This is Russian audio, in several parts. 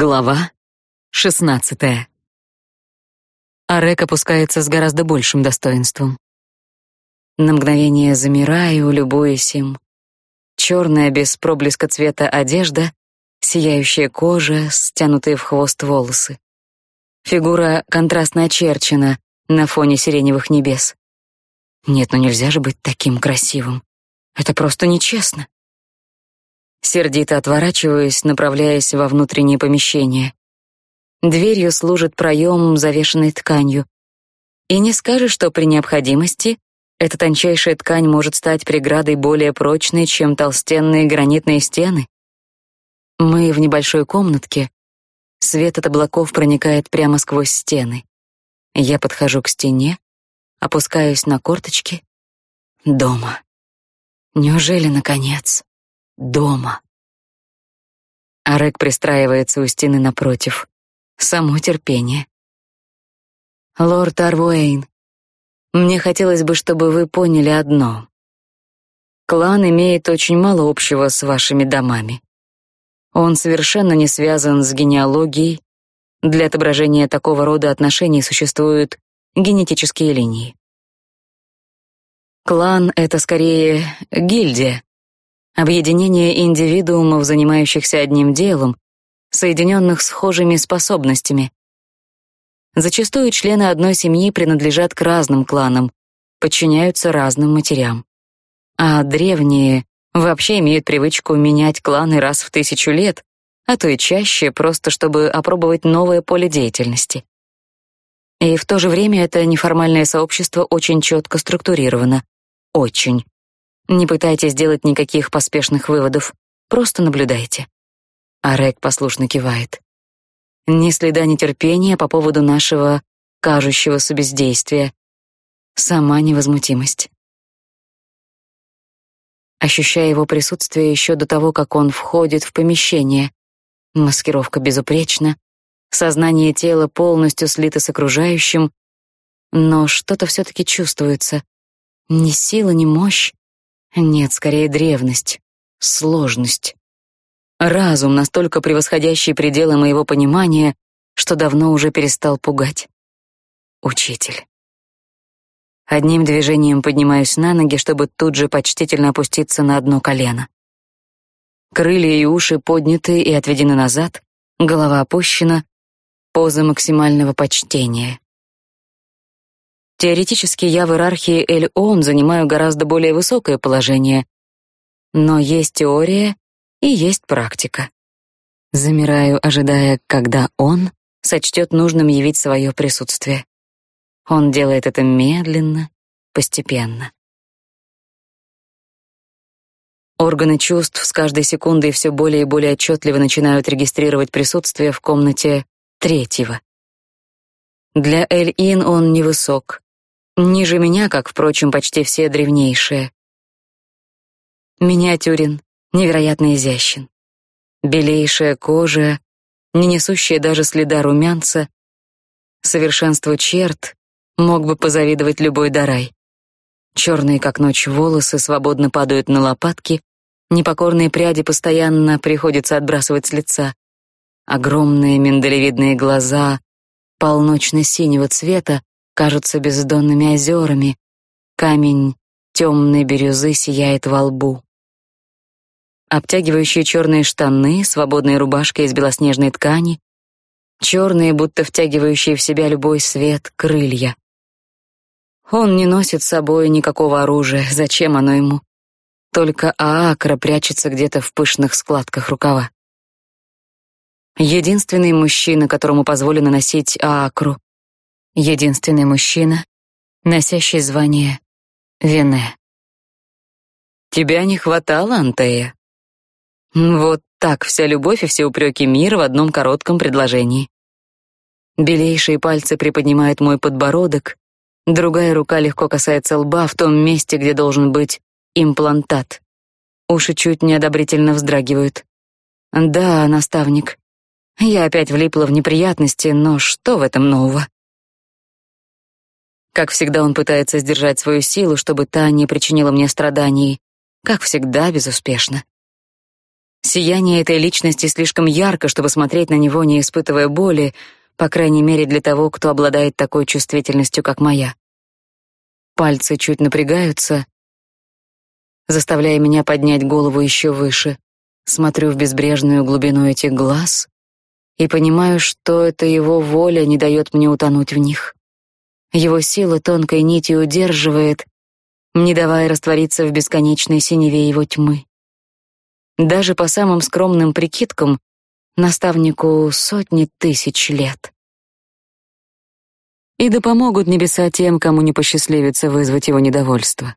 Глава шестнадцатая. Арек опускается с гораздо большим достоинством. На мгновение замираю, любуясь им. Черная без проблеска цвета одежда, сияющая кожа, стянутые в хвост волосы. Фигура контрастно очерчена на фоне сиреневых небес. Нет, ну нельзя же быть таким красивым. Это просто нечестно. Сердито отворачиваюсь, направляясь во внутреннее помещение. Дверью служит проем, завешенный тканью. И не скажешь, что при необходимости эта тончайшая ткань может стать преградой более прочной, чем толстенные гранитные стены. Мы в небольшой комнатке. Свет от облаков проникает прямо сквозь стены. Я подхожу к стене, опускаюсь на корточки. Дома. Неужели наконец? Дома. Арек пристраивается у стены напротив. Само терпение. Лорд Арвуэйн, мне хотелось бы, чтобы вы поняли одно. Клан имеет очень мало общего с вашими домами. Он совершенно не связан с генеалогией. Для отображения такого рода отношений существуют генетические линии. Клан — это скорее гильдия, объединение индивидуумов, занимающихся одним делом, соединенных схожими способностями. Зачастую члены одной семьи принадлежат к разным кланам, подчиняются разным матерям. А древние вообще имеют привычку менять кланы раз в тысячу лет, а то и чаще, просто чтобы опробовать новое поле деятельности. И в то же время это неформальное сообщество очень четко структурировано. Очень. Не пытайтесь делать никаких поспешных выводов, просто наблюдайте. Арек послушно кивает. Ни следа нетерпения по поводу нашего кажущегося бездействия. Сама невозмутимость. Ощущая его присутствие еще до того, как он входит в помещение. Маскировка безупречна, сознание тела полностью слито с окружающим, но что-то все-таки чувствуется. Ни сила, ни мощь, нет, скорее древность, сложность. Разум, настолько превосходящий пределы моего понимания, что давно уже перестал пугать. Учитель. Одним движением поднимаюсь на ноги, чтобы тут же почтительно опуститься на одно колено. Крылья и уши подняты и отведены назад, голова опущена, поза максимального почтения. Теоретически я в иерархии Эль-Он занимаю гораздо более высокое положение. Но есть теория и есть практика. Замираю, ожидая, когда он сочтет нужным явить свое присутствие. Он делает это медленно, постепенно. Органы чувств с каждой секундой все более и более отчетливо начинают регистрировать присутствие в комнате третьего. Для Эль-Ин он невысок, Ниже меня, как, впрочем, почти все древнейшие. Миниатюрен, невероятно изящен. Белейшая кожа, не несущая даже следа румянца, совершенству черт мог бы позавидовать любой дарай. Черные, как ночь, волосы свободно падают на лопатки, непокорные пряди постоянно приходится отбрасывать с лица. Огромные миндалевидные глаза полночно-синего цвета кажутся бездонными озерами. Камень темной бирюзы сияет во лбу. Обтягивающие черные штаны, свободная рубашка из белоснежной ткани, черные, будто втягивающие в себя любой свет, крылья. Он не носит с собой никакого оружия, зачем оно ему? Только Аакра прячется где-то в пышных складках рукава. Единственный мужчина, которому позволено носить Аакру, единственный мужчина, носящий звание Вене. Тебя не хватало, Антея? Вот так вся любовь и все упреки мира в одном коротком предложении. Белейшие пальцы приподнимают мой подбородок, другая рука легко касается лба в том месте, где должен быть имплантат. Уши чуть неодобрительно вздрагивают. Да, наставник. Я опять влипла в неприятности, но что в этом нового? Как всегда, он пытается сдержать свою силу, чтобы та не причинила мне страданий. Как всегда, безуспешно. Сияние этой личности слишком ярко, чтобы смотреть на него, не испытывая боли, по крайней мере для того, кто обладает такой чувствительностью, как моя. Пальцы чуть напрягаются, заставляя меня поднять голову еще выше. Смотрю в безбрежную глубину этих глаз и понимаю, что это его воля не дает мне утонуть в них. Его сила тонкой нитью удерживает, не давая раствориться в бесконечной синеве его тьмы. Даже по самым скромным прикидкам, наставнику сотни тысяч лет. И да помогут небеса тем, кому не посчастливится вызвать его недовольство.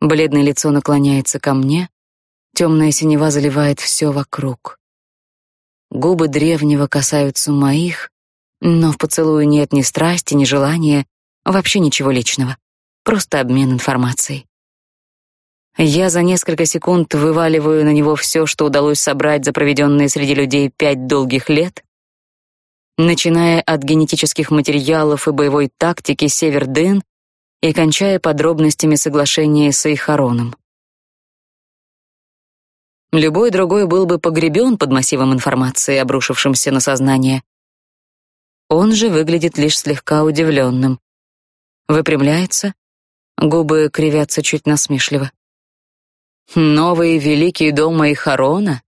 Бледное лицо наклоняется ко мне, темная синева заливает все вокруг. Губы древнего касаются моих, но в поцелуе нет ни страсти, ни желания, вообще ничего личного. Просто обмен информацией. Я за несколько секунд вываливаю на него все, что удалось собрать за проведенные среди людей пять долгих лет, начиная от генетических материалов и боевой тактики Север-Дын и кончая подробностями соглашения с Эйхароном. Любой другой был бы погребен под массивом информации, обрушившимся на сознание. Он же выглядит лишь слегка удивленным. Выпрямляется, губы кривятся чуть насмешливо. «Новый великий дом Эйхарона?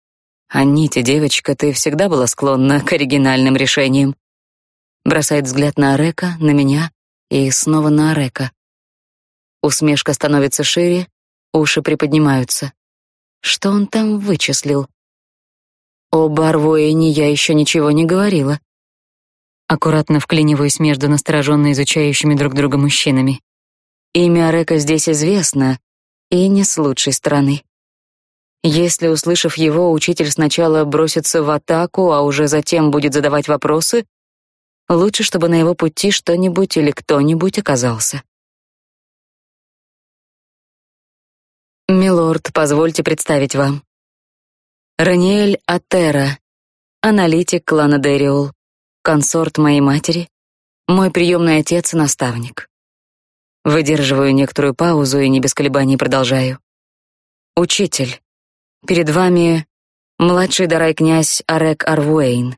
Аните, девочка, ты всегда была склонна к оригинальным решениям». Бросает взгляд на Арека, на меня и снова на Арека. Усмешка становится шире, уши приподнимаются. Что он там вычислил? О Барвоэне я еще ничего не говорила. Аккуратно вклиниваюсь между настороженно изучающими друг друга мужчинами. Имя Река здесь известно, и не с лучшей стороны. Если, услышав его, учитель сначала бросится в атаку, а уже затем будет задавать вопросы, лучше, чтобы на его пути что-нибудь или кто-нибудь оказался. Милорд, позвольте представить вам. Раниэль Атера, аналитик клана Дериул, консорт моей матери, мой приемный отец и наставник. Выдерживаю некоторую паузу и не без колебаний продолжаю. Учитель, перед вами младший дарай князь Арек Арвуэйн.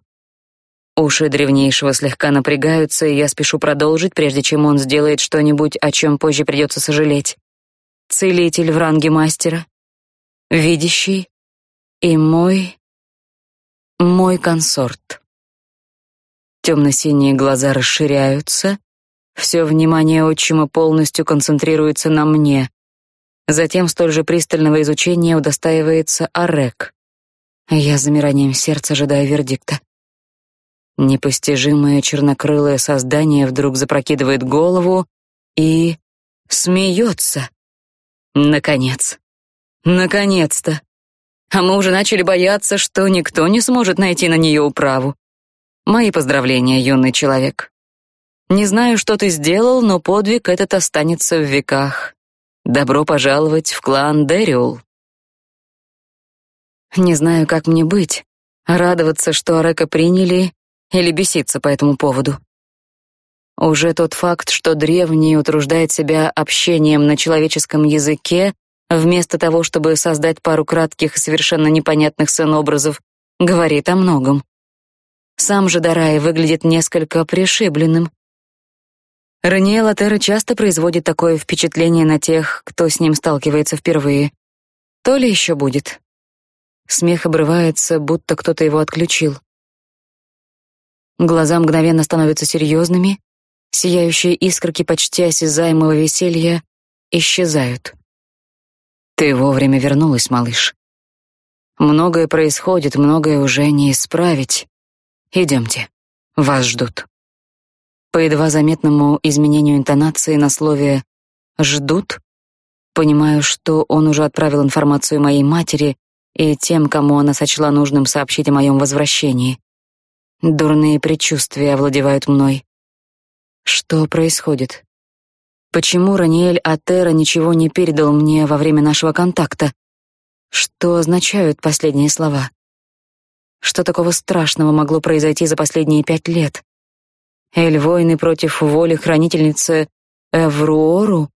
Уши древнейшего слегка напрягаются, и я спешу продолжить, прежде чем он сделает что-нибудь, о чем позже придется сожалеть целитель в ранге мастера, видящий и мой... мой консорт. Темно-синие глаза расширяются, все внимание отчима полностью концентрируется на мне. Затем столь же пристального изучения удостаивается Арек. Я замиранием сердца ожидаю вердикта. Непостижимое чернокрылое создание вдруг запрокидывает голову и смеется. Наконец. Наконец-то. А мы уже начали бояться, что никто не сможет найти на нее управу. Мои поздравления, юный человек. Не знаю, что ты сделал, но подвиг этот останется в веках. Добро пожаловать в клан Дериул. Не знаю, как мне быть. Радоваться, что Арека приняли, или беситься по этому поводу. Уже тот факт, что древний утруждает себя общением на человеческом языке, вместо того, чтобы создать пару кратких и совершенно непонятных сценобразов, говорит о многом. Сам же Дарай выглядит несколько пришибленным. Раниэл Атера часто производит такое впечатление на тех, кто с ним сталкивается впервые. То ли еще будет. Смех обрывается, будто кто-то его отключил. Глаза мгновенно становятся серьезными, Сияющие искорки почти осязаемого веселья исчезают. Ты вовремя вернулась, малыш. Многое происходит, многое уже не исправить. Идемте, вас ждут. По едва заметному изменению интонации на слове «ждут» понимаю, что он уже отправил информацию моей матери и тем, кому она сочла нужным сообщить о моем возвращении. Дурные предчувствия овладевают мной. Что происходит? Почему Раниэль Атера ничего не передал мне во время нашего контакта? Что означают последние слова? Что такого страшного могло произойти за последние пять лет? Эль-воины против воли хранительницы Эвруору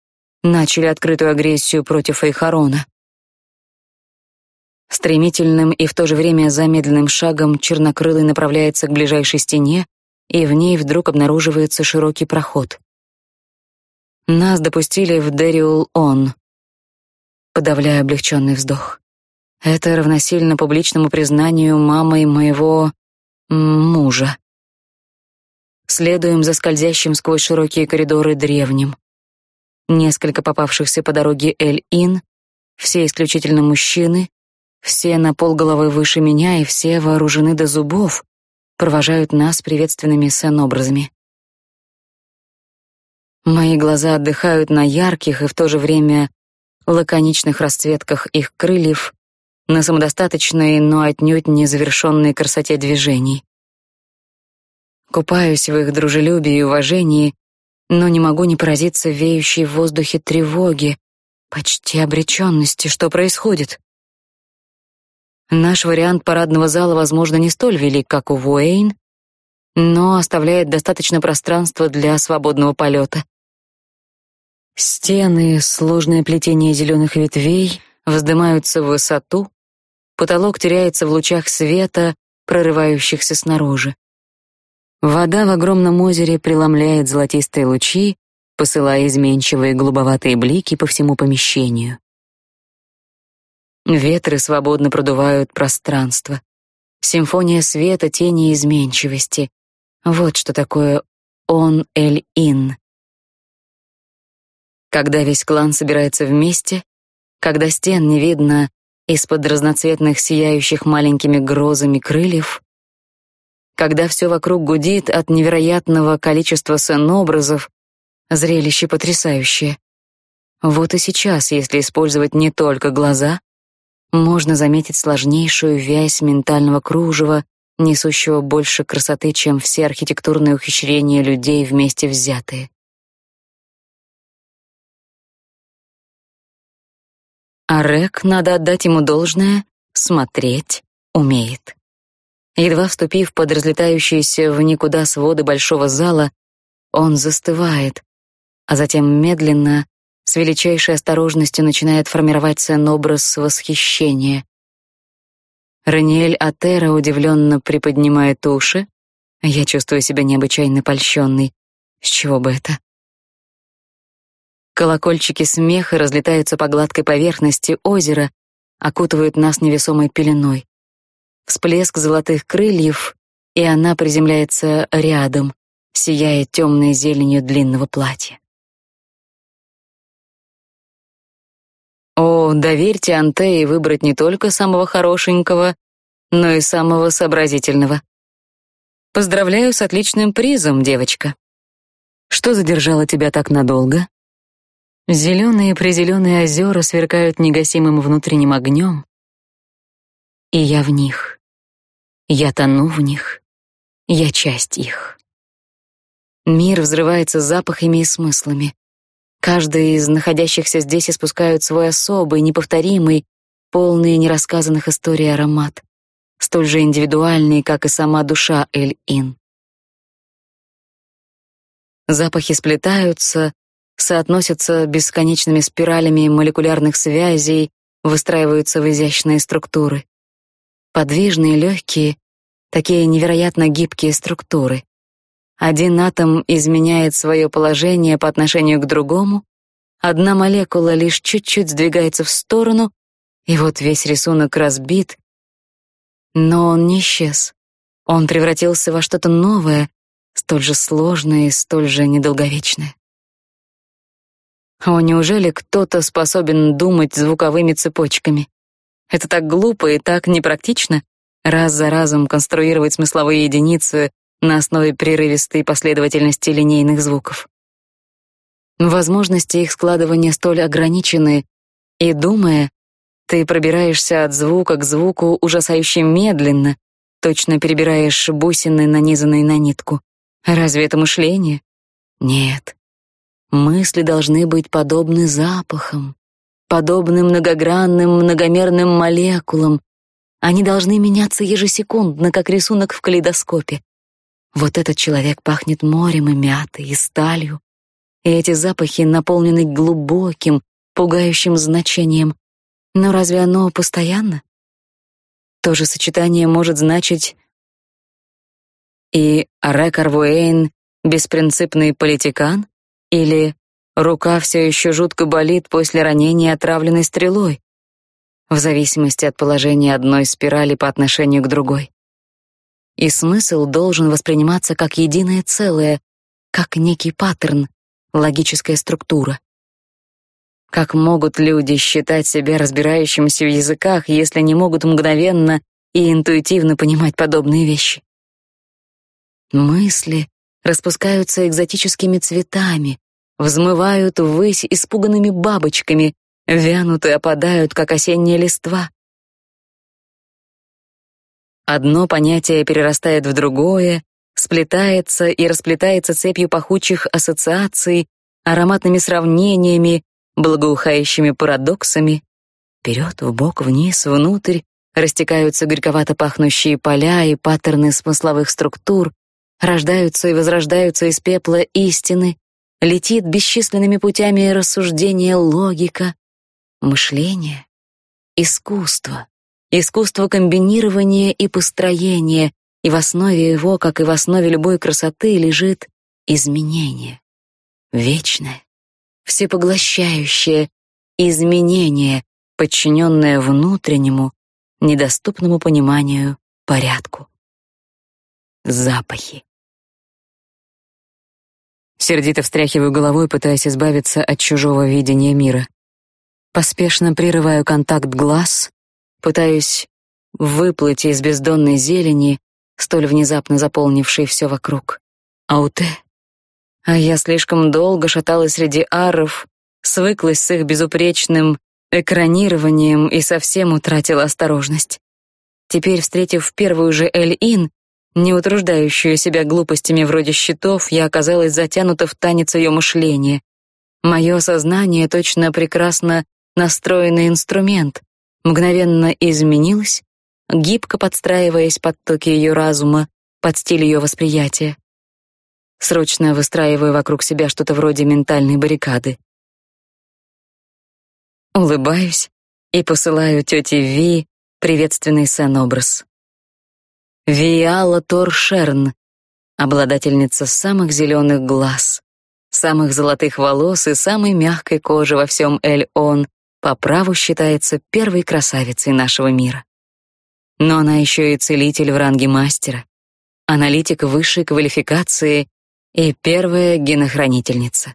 начали открытую агрессию против Эйхарона. Стремительным и в то же время замедленным шагом чернокрылый направляется к ближайшей стене, и в ней вдруг обнаруживается широкий проход. Нас допустили в Дериул-Он. Подавляя облегченный вздох. Это равносильно публичному признанию мамой моего мужа. Следуем за скользящим сквозь широкие коридоры древним. Несколько попавшихся по дороге Эль-Ин, все исключительно мужчины, все на полголовы выше меня и все вооружены до зубов, провожают нас приветственными сцен-образами. Мои глаза отдыхают на ярких и в то же время лаконичных расцветках их крыльев, на самодостаточной, но отнюдь не завершенной красоте движений. Купаюсь в их дружелюбии и уважении, но не могу не поразиться веющей в воздухе тревоги, почти обреченности, что происходит. Наш вариант парадного зала, возможно, не столь велик, как у Вуэйн, но оставляет достаточно пространства для свободного полета. Стены, сложное плетение зеленых ветвей вздымаются в высоту, потолок теряется в лучах света, прорывающихся снаружи. Вода в огромном озере преломляет золотистые лучи, посылая изменчивые голубоватые блики по всему помещению. Ветры свободно продувают пространство. Симфония света, тени и изменчивости. Вот что такое он-эль-ин. Когда весь клан собирается вместе, когда стен не видно из-под разноцветных сияющих маленькими грозами крыльев, когда все вокруг гудит от невероятного количества сценобразов, зрелище потрясающее. Вот и сейчас, если использовать не только глаза, можно заметить сложнейшую вязь ментального кружева, несущего больше красоты, чем все архитектурные ухищрения людей вместе взятые. А Рек, надо отдать ему должное, смотреть умеет. Едва вступив под разлетающиеся в никуда своды большого зала, он застывает, а затем медленно, с величайшей осторожностью начинает формировать сцен-образ восхищения. Раниэль Атера удивленно приподнимает уши. Я чувствую себя необычайно польщенной. С чего бы это? Колокольчики смеха разлетаются по гладкой поверхности озера, окутывают нас невесомой пеленой всплеск золотых крыльев, и она приземляется рядом, сияя темной зеленью длинного платья. О, доверьте Антее выбрать не только самого хорошенького, но и самого сообразительного. Поздравляю с отличным призом, девочка. Что задержало тебя так надолго? Зеленые-призеленые озера сверкают негасимым внутренним огнем, и я в них. Я тону в них. Я часть их. Мир взрывается запахами и смыслами. Каждый из находящихся здесь испускает свой особый, неповторимый, полный нерассказанных историй аромат, столь же индивидуальный, как и сама душа Эль-Ин. Запахи сплетаются, соотносятся бесконечными спиралями молекулярных связей, выстраиваются в изящные структуры подвижные, легкие, такие невероятно гибкие структуры. Один атом изменяет свое положение по отношению к другому, одна молекула лишь чуть-чуть сдвигается в сторону, и вот весь рисунок разбит. Но он не исчез. Он превратился во что-то новое, столь же сложное и столь же недолговечное. О, неужели кто-то способен думать звуковыми цепочками? Это так глупо и так непрактично раз за разом конструировать смысловые единицы на основе прерывистой последовательности линейных звуков. Возможности их складывания столь ограничены, и думая, ты пробираешься от звука к звуку ужасающе медленно, точно перебираешь бусины, нанизанные на нитку. Разве это мышление? Нет. Мысли должны быть подобны запахам подобны многогранным, многомерным молекулам. Они должны меняться ежесекундно, как рисунок в калейдоскопе. Вот этот человек пахнет морем и мятой, и сталью. И эти запахи наполнены глубоким, пугающим значением. Но разве оно постоянно? То же сочетание может значить и Арек Арвуэйн — беспринципный политикан? Или рука все еще жутко болит после ранения, отравленной стрелой? В зависимости от положения одной спирали по отношению к другой. И смысл должен восприниматься как единое целое, как некий паттерн, логическая структура. Как могут люди считать себя разбирающимися в языках, если не могут мгновенно и интуитивно понимать подобные вещи? Мысли распускаются экзотическими цветами, взмывают ввысь испуганными бабочками, вянут и опадают, как осенняя листва. Одно понятие перерастает в другое, сплетается и расплетается цепью пахучих ассоциаций, ароматными сравнениями, благоухающими парадоксами. Вперед, вбок, вниз, внутрь растекаются горьковато пахнущие поля и паттерны смысловых структур, рождаются и возрождаются из пепла истины, летит бесчисленными путями рассуждения логика, мышление, искусство, искусство комбинирования и построения, и в основе его, как и в основе любой красоты, лежит изменение, вечное, всепоглощающее изменение, подчиненное внутреннему, недоступному пониманию порядку. Запахи. Сердито встряхиваю головой, пытаясь избавиться от чужого видения мира. Поспешно прерываю контакт глаз, пытаюсь выплыть из бездонной зелени, столь внезапно заполнившей все вокруг. Ауте. А я слишком долго шаталась среди аров, свыклась с их безупречным экранированием и совсем утратила осторожность. Теперь, встретив первую же Эль-Ин, не утруждающую себя глупостями вроде счетов, я оказалась затянута в танец ее мышления. Мое сознание точно прекрасно настроенный инструмент, мгновенно изменилось, гибко подстраиваясь под токи ее разума, под стиль ее восприятия. Срочно выстраиваю вокруг себя что-то вроде ментальной баррикады. Улыбаюсь и посылаю тете Ви приветственный сэн-образ. Виала Торшерн, обладательница самых зеленых глаз, самых золотых волос и самой мягкой кожи во всем Эль-Он, по праву считается первой красавицей нашего мира. Но она еще и целитель в ранге мастера, аналитик высшей квалификации и первая генохранительница.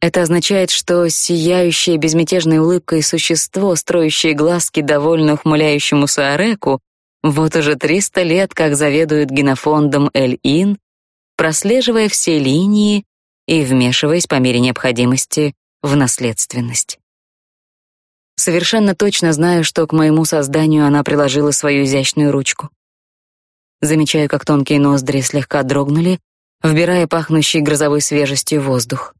Это означает, что сияющее безмятежной улыбкой существо, строящее глазки довольно ухмыляющемуся Ареку, вот уже 300 лет как заведует генофондом Эль-Ин, прослеживая все линии и вмешиваясь по мере необходимости в наследственность. Совершенно точно знаю, что к моему созданию она приложила свою изящную ручку. Замечаю, как тонкие ноздри слегка дрогнули, вбирая пахнущий грозовой свежестью воздух.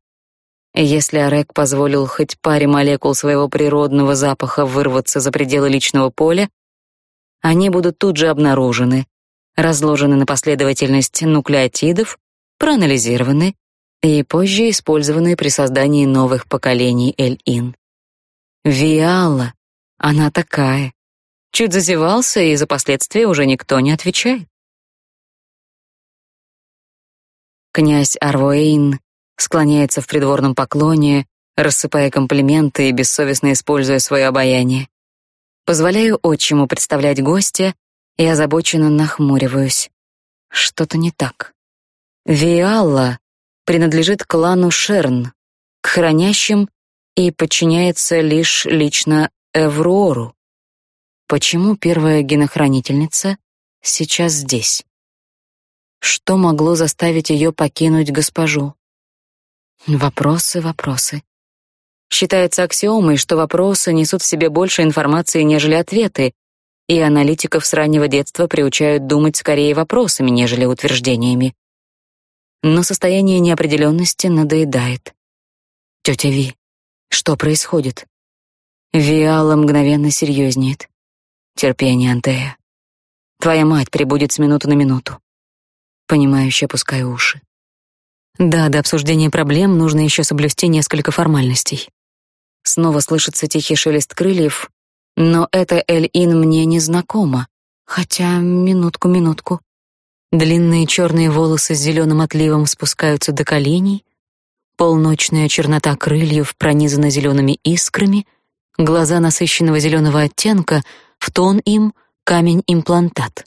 Если Арек позволил хоть паре молекул своего природного запаха вырваться за пределы личного поля, они будут тут же обнаружены, разложены на последовательность нуклеотидов, проанализированы и позже использованы при создании новых поколений Эль-Ин. Виала, она такая. Чуть зазевался, и за последствия уже никто не отвечает. Князь Арвоэйн склоняется в придворном поклоне, рассыпая комплименты и бессовестно используя свое обаяние. Позволяю отчиму представлять гостя и озабоченно нахмуриваюсь. Что-то не так. Виалла принадлежит клану Шерн, к хранящим и подчиняется лишь лично Эврору. Почему первая генохранительница сейчас здесь? Что могло заставить ее покинуть госпожу? Вопросы, вопросы. Считается аксиомой, что вопросы несут в себе больше информации, нежели ответы, и аналитиков с раннего детства приучают думать скорее вопросами, нежели утверждениями. Но состояние неопределенности надоедает. Тетя Ви, что происходит? Виала мгновенно серьезнеет. Терпение, Антея. Твоя мать прибудет с минуты на минуту. Понимающе опускаю уши. Да, до обсуждения проблем нужно еще соблюсти несколько формальностей. Снова слышится тихий шелест крыльев, Но эта Эль-Ин мне не знакома. Хотя, минутку-минутку. Длинные черные волосы с зеленым отливом спускаются до коленей, полночная чернота крыльев пронизана зелеными искрами, глаза насыщенного зеленого оттенка, в тон им камень-имплантат.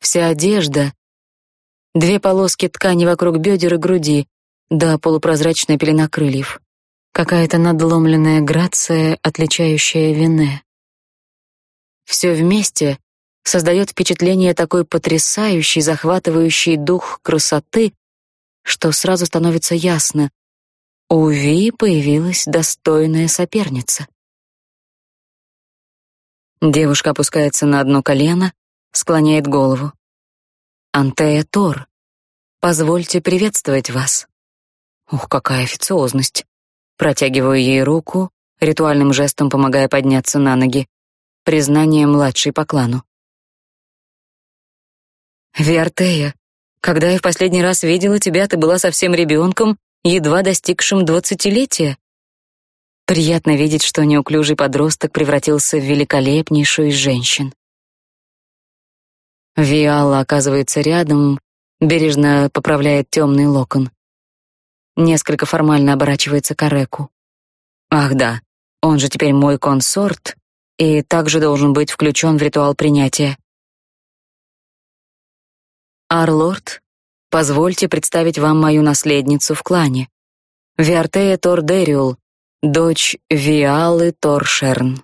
Вся одежда, две полоски ткани вокруг бедер и груди, да полупрозрачная пелена крыльев. Какая-то надломленная грация, отличающая Вене. Все вместе создает впечатление такой потрясающей, захватывающей дух красоты, что сразу становится ясно: у Ви появилась достойная соперница. Девушка опускается на одно колено, склоняет голову. Антея Тор, позвольте приветствовать вас. Ух, какая официозность. Протягиваю ей руку, ритуальным жестом помогая подняться на ноги. Признание младшей по клану. Виартея, когда я в последний раз видела тебя, ты была совсем ребенком, едва достигшим двадцатилетия. Приятно видеть, что неуклюжий подросток превратился в великолепнейшую из женщин. Виала оказывается рядом, бережно поправляет темный локон. Несколько формально оборачивается к Ареку. Ах да, он же теперь мой консорт и также должен быть включен в ритуал принятия. Арлорд, позвольте представить вам мою наследницу в клане. Виартея Тордериул, дочь Виалы Торшерн.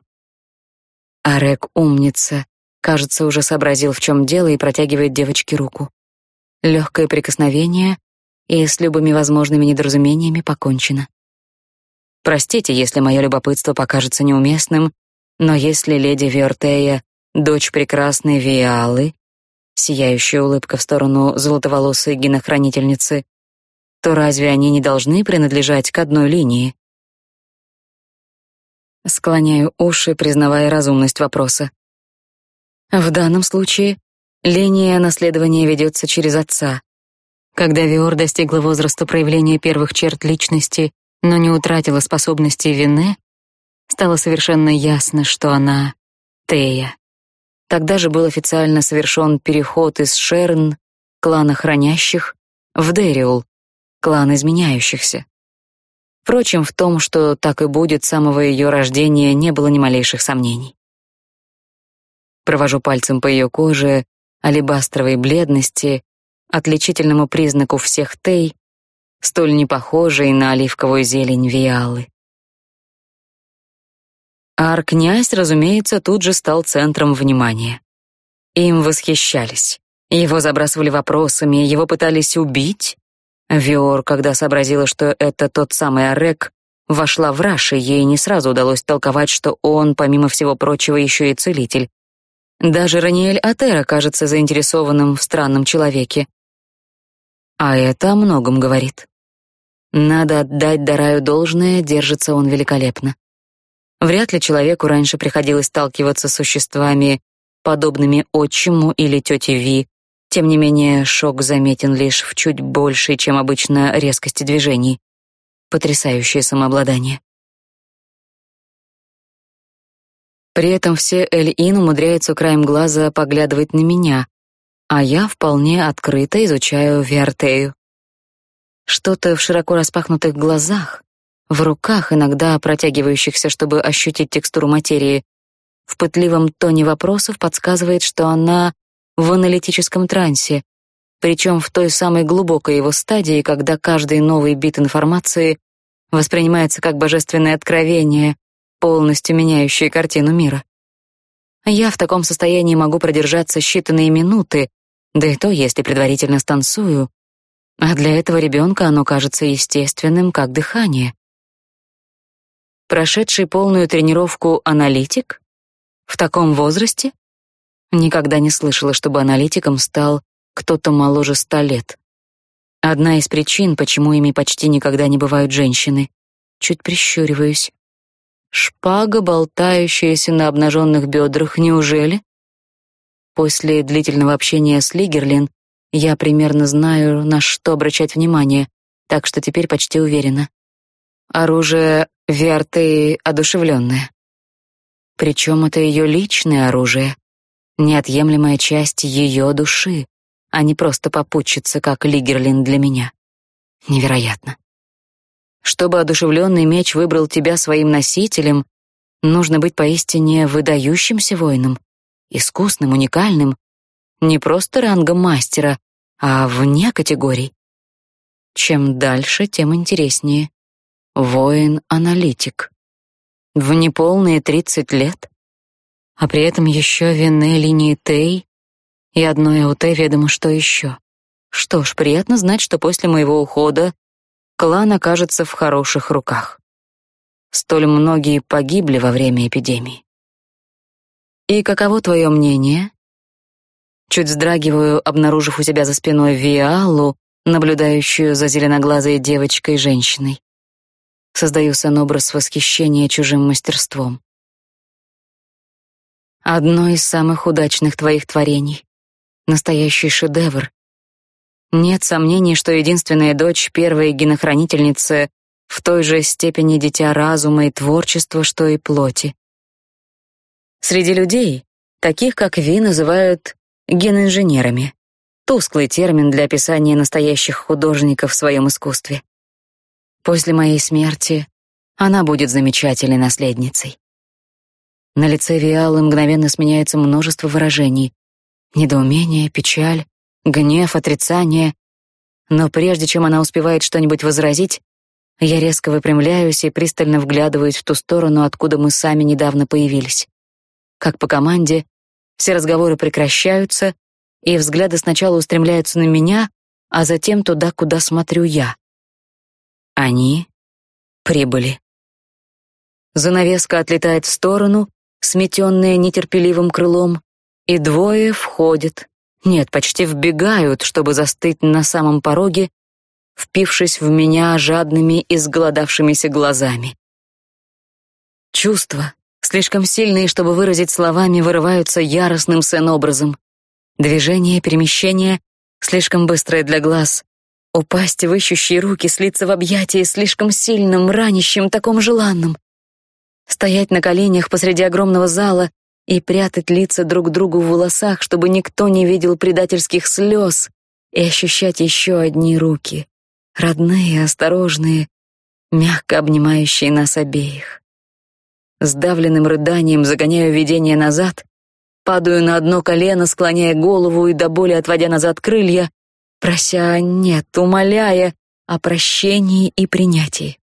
Арек умница, кажется, уже сообразил, в чем дело, и протягивает девочке руку. Легкое прикосновение, и с любыми возможными недоразумениями покончено. Простите, если мое любопытство покажется неуместным, но если леди Виортея, дочь прекрасной Виалы, сияющая улыбка в сторону золотоволосой гинохранительницы, то разве они не должны принадлежать к одной линии? Склоняю уши, признавая разумность вопроса. В данном случае линия наследования ведется через отца. Когда Виор достигла возраста проявления первых черт личности, но не утратила способности вины, стало совершенно ясно, что она Тея. Тогда же был официально совершен переход из Шерн, клана хранящих, в Дериул, клан изменяющихся. Впрочем, в том, что так и будет с самого ее рождения, не было ни малейших сомнений. Провожу пальцем по ее коже, алебастровой бледности, отличительному признаку всех тей, столь непохожей на оливковую зелень виалы. Ар-князь, разумеется, тут же стал центром внимания. Им восхищались. Его забрасывали вопросами, его пытались убить, Виор, когда сообразила, что это тот самый Арек, вошла в раж, и ей не сразу удалось толковать, что он, помимо всего прочего, еще и целитель. Даже Раниэль Атера кажется заинтересованным в странном человеке. А это о многом говорит. Надо отдать Дараю должное, держится он великолепно. Вряд ли человеку раньше приходилось сталкиваться с существами, подобными отчиму или тете Ви, тем не менее, шок заметен лишь в чуть большей, чем обычно, резкости движений. Потрясающее самообладание. При этом все Эль-Ин умудряются краем глаза поглядывать на меня, а я вполне открыто изучаю Виартею. Что-то в широко распахнутых глазах, в руках, иногда протягивающихся, чтобы ощутить текстуру материи, в пытливом тоне вопросов подсказывает, что она в аналитическом трансе, причем в той самой глубокой его стадии, когда каждый новый бит информации воспринимается как божественное откровение, полностью меняющее картину мира. Я в таком состоянии могу продержаться считанные минуты, да и то, если предварительно станцую, а для этого ребенка оно кажется естественным, как дыхание. Прошедший полную тренировку аналитик в таком возрасте Никогда не слышала, чтобы аналитиком стал кто-то моложе ста лет. Одна из причин, почему ими почти никогда не бывают женщины. Чуть прищуриваюсь. Шпага, болтающаяся на обнаженных бедрах, неужели? После длительного общения с Лигерлин я примерно знаю, на что обращать внимание, так что теперь почти уверена. Оружие Виарты одушевленное. Причем это ее личное оружие, неотъемлемая часть ее души, а не просто попутчица, как Лигерлин для меня. Невероятно. Чтобы одушевленный меч выбрал тебя своим носителем, нужно быть поистине выдающимся воином, искусным, уникальным, не просто рангом мастера, а вне категорий. Чем дальше, тем интереснее. Воин-аналитик. В неполные тридцать лет. А при этом еще вине линии Тей и одной АУТ ведомо что еще. Что ж, приятно знать, что после моего ухода клан окажется в хороших руках. Столь многие погибли во время эпидемии. И каково твое мнение? Чуть вздрагиваю, обнаружив у себя за спиной Виалу, наблюдающую за зеленоглазой девочкой-женщиной. Создаю сон-образ восхищения чужим мастерством. Одно из самых удачных твоих творений. Настоящий шедевр. Нет сомнений, что единственная дочь первой генохранительницы в той же степени дитя разума и творчества, что и плоти. Среди людей, таких как Ви называют генинженерами. Тусклый термин для описания настоящих художников в своем искусстве. После моей смерти она будет замечательной наследницей. На лице Виалы мгновенно сменяется множество выражений: недоумение, печаль, гнев, отрицание. Но прежде чем она успевает что-нибудь возразить, я резко выпрямляюсь и пристально вглядываюсь в ту сторону, откуда мы сами недавно появились. Как по команде, все разговоры прекращаются, и взгляды сначала устремляются на меня, а затем туда, куда смотрю я. Они прибыли. Занавеска отлетает в сторону, сметенная нетерпеливым крылом, и двое входят. Нет, почти вбегают, чтобы застыть на самом пороге, впившись в меня жадными и сголодавшимися глазами. Чувства, слишком сильные, чтобы выразить словами, вырываются яростным сцен-образом. Движение, перемещение, слишком быстрое для глаз. Упасть в ищущие руки, слиться в объятии слишком сильным, ранящим, таком желанным. Стоять на коленях посреди огромного зала и прятать лица друг другу в волосах, чтобы никто не видел предательских слез, и ощущать еще одни руки, родные, осторожные, мягко обнимающие нас обеих. Сдавленным рыданием загоняю видение назад, падаю на одно колено, склоняя голову и до боли отводя назад крылья, прося нет, умоляя о прощении и принятии.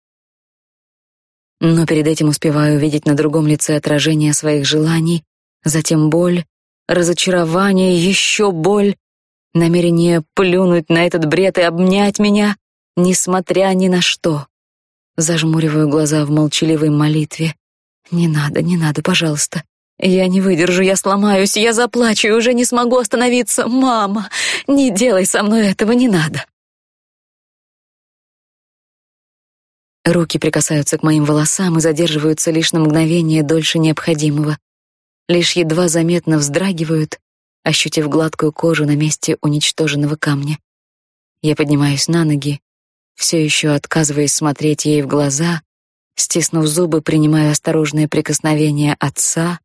Но перед этим успеваю увидеть на другом лице отражение своих желаний, затем боль, разочарование, еще боль, намерение плюнуть на этот бред и обнять меня, несмотря ни на что. Зажмуриваю глаза в молчаливой молитве, «Не надо, не надо, пожалуйста. Я не выдержу, я сломаюсь, я заплачу и уже не смогу остановиться. Мама, не делай со мной этого, не надо». Руки прикасаются к моим волосам и задерживаются лишь на мгновение дольше необходимого. Лишь едва заметно вздрагивают, ощутив гладкую кожу на месте уничтоженного камня. Я поднимаюсь на ноги, все еще отказываясь смотреть ей в глаза, Стиснув зубы, принимаю осторожное прикосновение отца,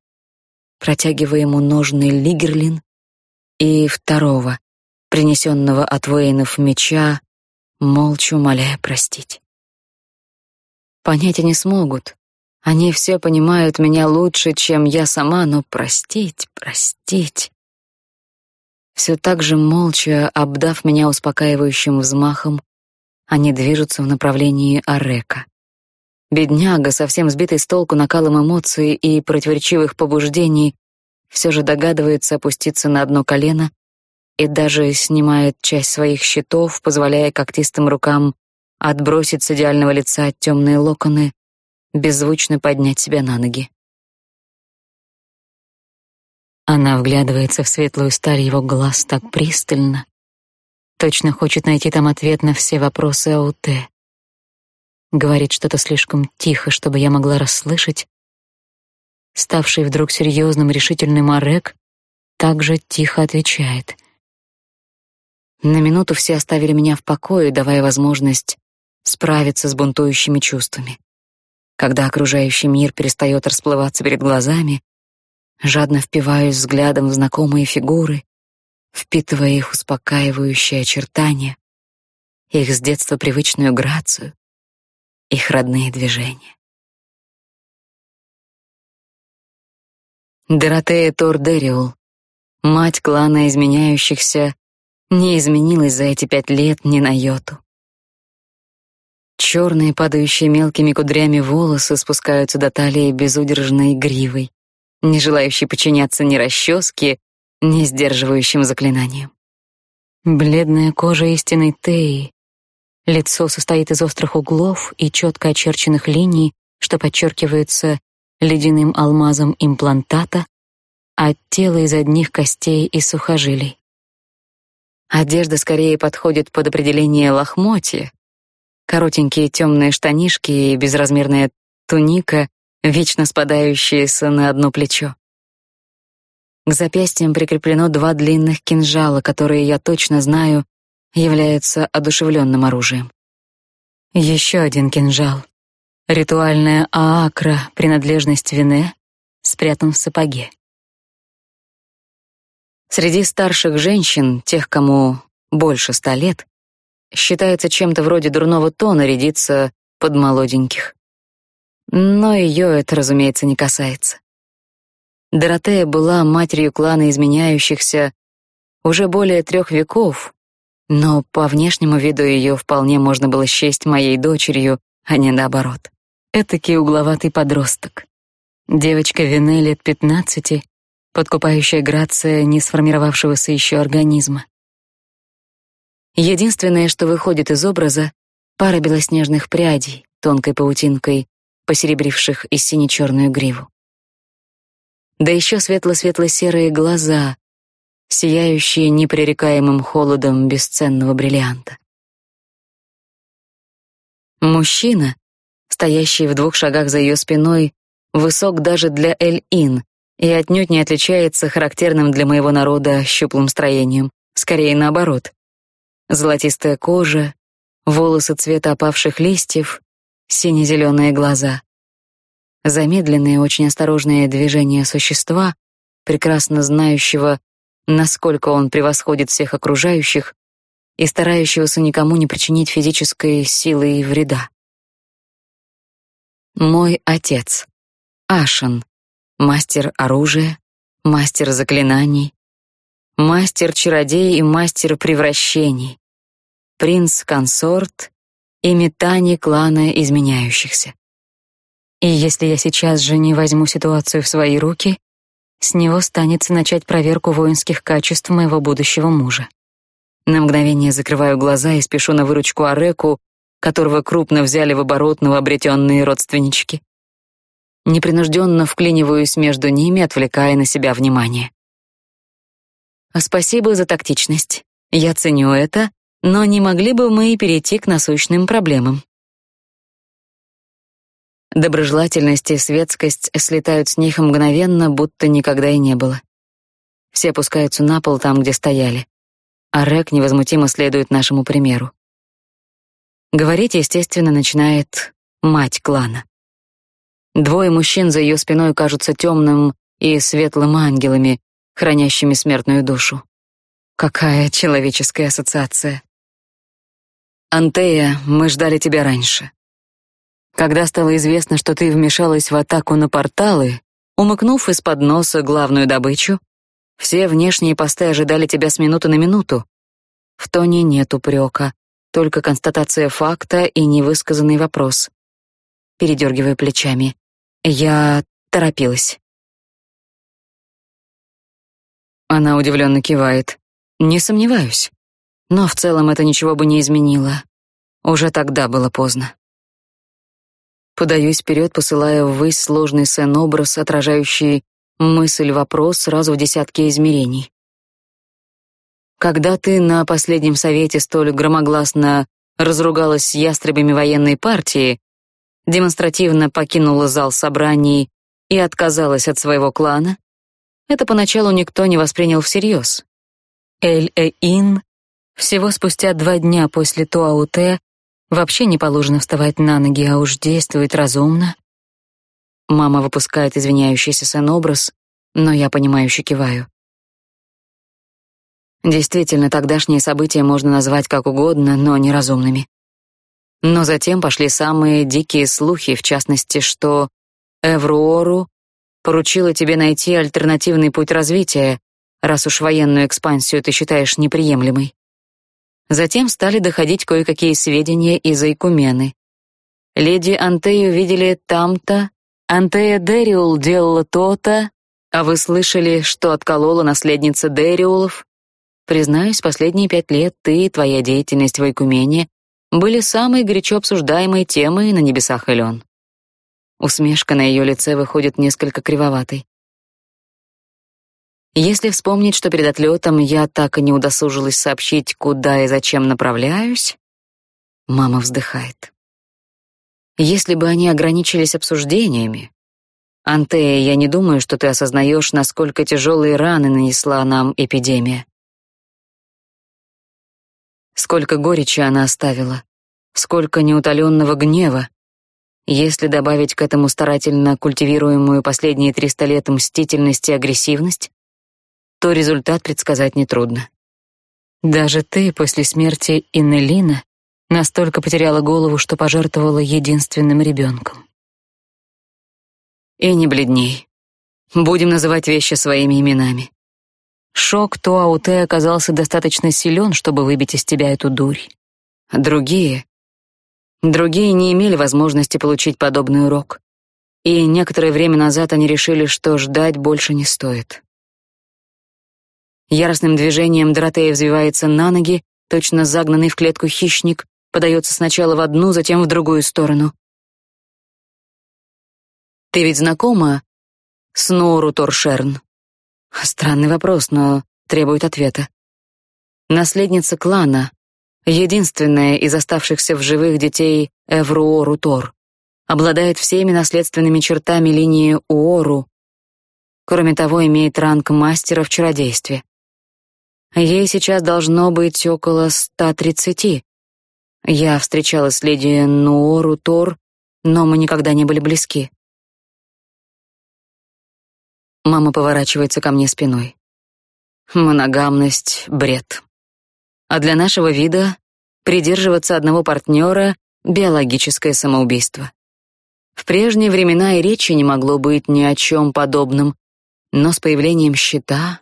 протягивая ему ножный лигерлин и второго, принесенного от воинов меча, молча умоляя простить. Понять они смогут. Они все понимают меня лучше, чем я сама, но простить, простить. Все так же молча, обдав меня успокаивающим взмахом, они движутся в направлении Арека. Бедняга, совсем сбитый с толку накалом эмоций и противоречивых побуждений, все же догадывается опуститься на одно колено и даже снимает часть своих щитов, позволяя когтистым рукам отбросить с идеального лица темные локоны, беззвучно поднять себя на ноги. Она вглядывается в светлую сталь его глаз так пристально, точно хочет найти там ответ на все вопросы АУТ. Говорит что-то слишком тихо, чтобы я могла расслышать. Ставший вдруг серьезным, решительным Арек также тихо отвечает. На минуту все оставили меня в покое, давая возможность справиться с бунтующими чувствами. Когда окружающий мир перестает расплываться перед глазами, жадно впиваюсь взглядом в знакомые фигуры, впитывая их успокаивающие очертания, их с детства привычную грацию, их родные движения. Доротея Тордериул, мать клана изменяющихся, не изменилась за эти пять лет ни на йоту. Черные, падающие мелкими кудрями волосы спускаются до талии безудержной гривой, не желающей подчиняться ни расческе, ни сдерживающим заклинаниям. Бледная кожа истинной Теи, лицо состоит из острых углов и четко очерченных линий, что подчеркивается ледяным алмазом имплантата, а тело из одних костей и сухожилий. Одежда скорее подходит под определение лохмотья, коротенькие темные штанишки и безразмерная туника, вечно спадающаяся на одно плечо. К запястьям прикреплено два длинных кинжала, которые, я точно знаю, являются одушевленным оружием. Еще один кинжал. Ритуальная аакра, принадлежность Вине, спрятан в сапоге. Среди старших женщин, тех, кому больше ста лет, Считается чем-то вроде дурного тона рядиться под молоденьких. Но ее это, разумеется, не касается. Доротея была матерью клана изменяющихся уже более трех веков, но по внешнему виду ее вполне можно было счесть моей дочерью, а не наоборот. Этакий угловатый подросток. Девочка Вине лет пятнадцати, подкупающая грация не сформировавшегося еще организма. Единственное, что выходит из образа, пара белоснежных прядей, тонкой паутинкой, посеребривших и сине-черную гриву. Да еще светло-светло-серые глаза, сияющие непререкаемым холодом бесценного бриллианта. Мужчина, стоящий в двух шагах за ее спиной, высок даже для Эль-Ин и отнюдь не отличается характерным для моего народа щуплым строением, скорее наоборот золотистая кожа, волосы цвета опавших листьев, сине-зеленые глаза. Замедленные, очень осторожные движения существа, прекрасно знающего, насколько он превосходит всех окружающих и старающегося никому не причинить физической силы и вреда. Мой отец, Ашен, мастер оружия, мастер заклинаний, мастер-чародей и мастер превращений, принц-консорт и метание клана изменяющихся. И если я сейчас же не возьму ситуацию в свои руки, с него станется начать проверку воинских качеств моего будущего мужа. На мгновение закрываю глаза и спешу на выручку Ареку, которого крупно взяли в оборот новообретенные родственнички. Непринужденно вклиниваюсь между ними, отвлекая на себя внимание. А спасибо за тактичность. Я ценю это но не могли бы мы перейти к насущным проблемам? Доброжелательность и светскость слетают с них мгновенно, будто никогда и не было. Все опускаются на пол там, где стояли. А Рек невозмутимо следует нашему примеру. Говорить, естественно, начинает мать клана. Двое мужчин за ее спиной кажутся темным и светлым ангелами, хранящими смертную душу. Какая человеческая ассоциация. Антея, мы ждали тебя раньше. Когда стало известно, что ты вмешалась в атаку на порталы, умыкнув из-под носа главную добычу, все внешние посты ожидали тебя с минуты на минуту. В тоне нет упрека, только констатация факта и невысказанный вопрос. Передергивая плечами. Я торопилась. Она удивленно кивает. Не сомневаюсь. Но в целом это ничего бы не изменило. Уже тогда было поздно. Подаюсь вперед, посылая ввысь сложный сцен-образ, отражающий мысль-вопрос сразу в десятки измерений. Когда ты на последнем совете столь громогласно разругалась с ястребами военной партии, демонстративно покинула зал собраний и отказалась от своего клана, это поначалу никто не воспринял всерьез. Эль-Э-Ин всего спустя два дня после Туауте вообще не положено вставать на ноги, а уж действовать разумно, Мама выпускает извиняющийся сын-образ, но я понимающе киваю. Действительно, тогдашние события можно назвать как угодно, но неразумными. Но затем пошли самые дикие слухи, в частности, что Эвруору поручила тебе найти альтернативный путь развития, раз уж военную экспансию ты считаешь неприемлемой. Затем стали доходить кое-какие сведения из Айкумены. Леди Антею видели там-то, Антея Дериул делала то-то, а вы слышали, что отколола наследница Дериулов? Признаюсь, последние пять лет ты и твоя деятельность в Айкумене были самой горячо обсуждаемой темой на небесах Элен. Усмешка на ее лице выходит несколько кривоватой. Если вспомнить, что перед отлетом я так и не удосужилась сообщить, куда и зачем направляюсь, мама вздыхает. Если бы они ограничились обсуждениями, Антея, я не думаю, что ты осознаешь, насколько тяжелые раны нанесла нам эпидемия. Сколько горечи она оставила, сколько неутоленного гнева. Если добавить к этому старательно культивируемую последние триста лет мстительность и агрессивность, то результат предсказать нетрудно. Даже ты после смерти Иннелина настолько потеряла голову, что пожертвовала единственным ребенком. И не бледней. Будем называть вещи своими именами. Шок Туауте оказался достаточно силен, чтобы выбить из тебя эту дурь. Другие... Другие не имели возможности получить подобный урок. И некоторое время назад они решили, что ждать больше не стоит. Яростным движением Доротея взвивается на ноги, точно загнанный в клетку хищник, подается сначала в одну, затем в другую сторону. «Ты ведь знакома с Нору Торшерн?» Странный вопрос, но требует ответа. Наследница клана, единственная из оставшихся в живых детей Эвруору Тор, обладает всеми наследственными чертами линии Уору. Кроме того, имеет ранг мастера в чародействе. Ей сейчас должно быть около 130. Я встречалась с леди Нуору Тор, но мы никогда не были близки. Мама поворачивается ко мне спиной. Моногамность — бред. А для нашего вида придерживаться одного партнера — биологическое самоубийство. В прежние времена и речи не могло быть ни о чем подобном, но с появлением щита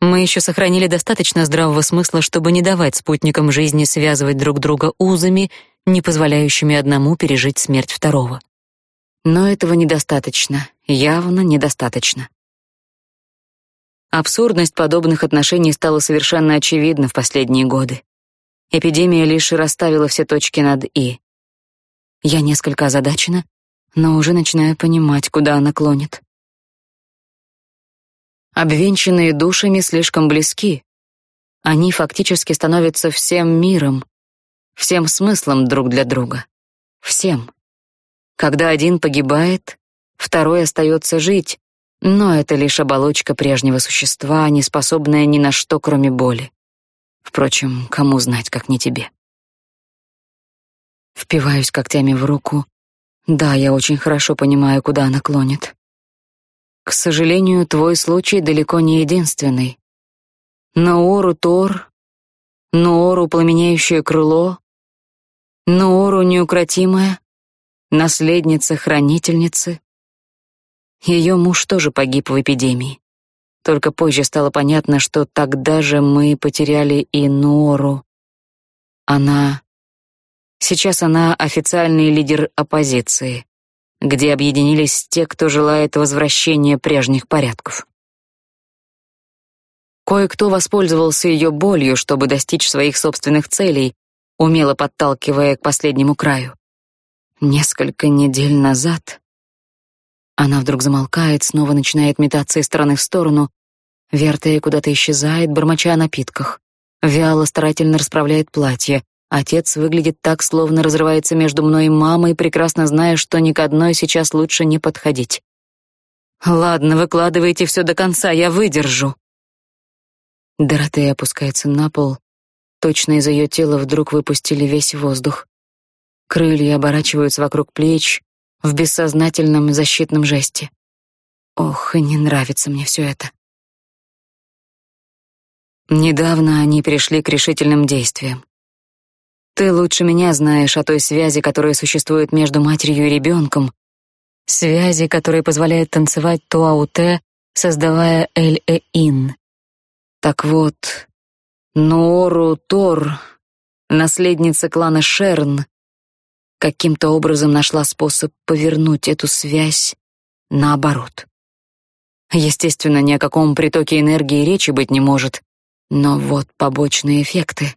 мы еще сохранили достаточно здравого смысла, чтобы не давать спутникам жизни связывать друг друга узами, не позволяющими одному пережить смерть второго. Но этого недостаточно, явно недостаточно. Абсурдность подобных отношений стала совершенно очевидна в последние годы. Эпидемия лишь расставила все точки над «и». Я несколько озадачена, но уже начинаю понимать, куда она клонит обвенчанные душами слишком близки. Они фактически становятся всем миром, всем смыслом друг для друга. Всем. Когда один погибает, второй остается жить, но это лишь оболочка прежнего существа, не способная ни на что, кроме боли. Впрочем, кому знать, как не тебе. Впиваюсь когтями в руку. Да, я очень хорошо понимаю, куда она клонит. К сожалению, твой случай далеко не единственный. Наору Тор, Наору пламенеющее крыло, Наору неукротимая, наследница хранительницы. Ее муж тоже погиб в эпидемии. Только позже стало понятно, что тогда же мы потеряли и Нору. Она... Сейчас она официальный лидер оппозиции где объединились те, кто желает возвращения прежних порядков. Кое-кто воспользовался ее болью, чтобы достичь своих собственных целей, умело подталкивая к последнему краю. Несколько недель назад она вдруг замолкает, снова начинает метаться из стороны в сторону, Вертая куда-то исчезает, бормоча о напитках. Вяло старательно расправляет платье, Отец выглядит так, словно разрывается между мной и мамой, прекрасно зная, что ни к одной сейчас лучше не подходить. Ладно, выкладывайте все до конца, я выдержу. Доротея опускается на пол. Точно из ее тела вдруг выпустили весь воздух. Крылья оборачиваются вокруг плеч, в бессознательном защитном жесте. Ох, и не нравится мне все это. Недавно они перешли к решительным действиям. Ты лучше меня знаешь о той связи, которая существует между матерью и ребенком, связи, которая позволяет танцевать туауте, создавая эль-э-ин. Так вот, Нору Тор, наследница клана Шерн, каким-то образом нашла способ повернуть эту связь наоборот. Естественно, ни о каком притоке энергии речи быть не может, но вот побочные эффекты.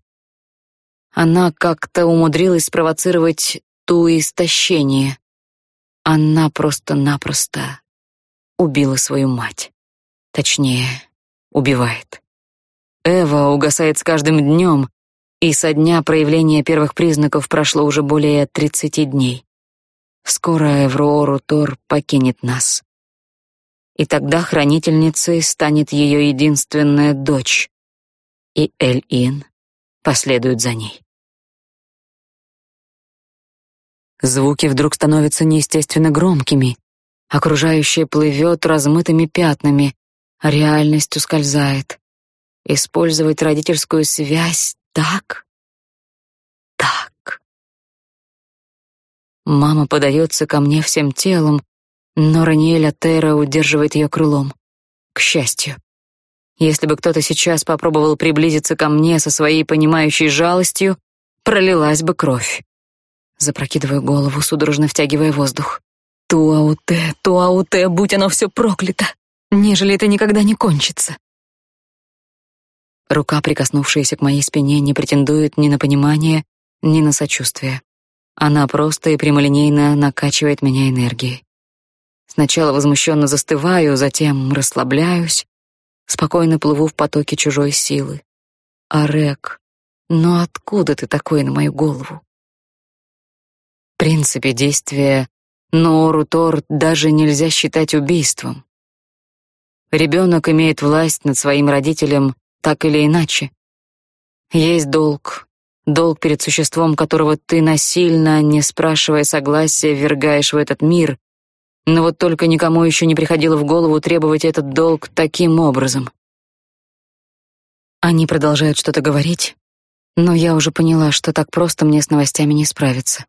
Она как-то умудрилась спровоцировать ту истощение. Она просто-напросто убила свою мать. Точнее, убивает. Эва угасает с каждым днем, и со дня проявления первых признаков прошло уже более тридцати дней. Скоро Эвроору Тор покинет нас. И тогда хранительницей станет ее единственная дочь, и Эль-Ин последует за ней. Звуки вдруг становятся неестественно громкими. Окружающее плывет размытыми пятнами, реальность ускользает. Использовать родительскую связь так? Так. Мама подается ко мне всем телом, но Раниэля Тера удерживает ее крылом. К счастью. Если бы кто-то сейчас попробовал приблизиться ко мне со своей понимающей жалостью, пролилась бы кровь. Запрокидываю голову, судорожно втягивая воздух. Туауте, туауте, будь оно все проклято, нежели это никогда не кончится. Рука, прикоснувшаяся к моей спине, не претендует ни на понимание, ни на сочувствие. Она просто и прямолинейно накачивает меня энергией. Сначала возмущенно застываю, затем расслабляюсь, спокойно плыву в потоке чужой силы. Арек, но откуда ты такой на мою голову? В принципе, действие Нору Тор даже нельзя считать убийством. Ребенок имеет власть над своим родителем так или иначе. Есть долг, долг перед существом, которого ты насильно, не спрашивая согласия, ввергаешь в этот мир, но вот только никому еще не приходило в голову требовать этот долг таким образом. Они продолжают что-то говорить, но я уже поняла, что так просто мне с новостями не справиться.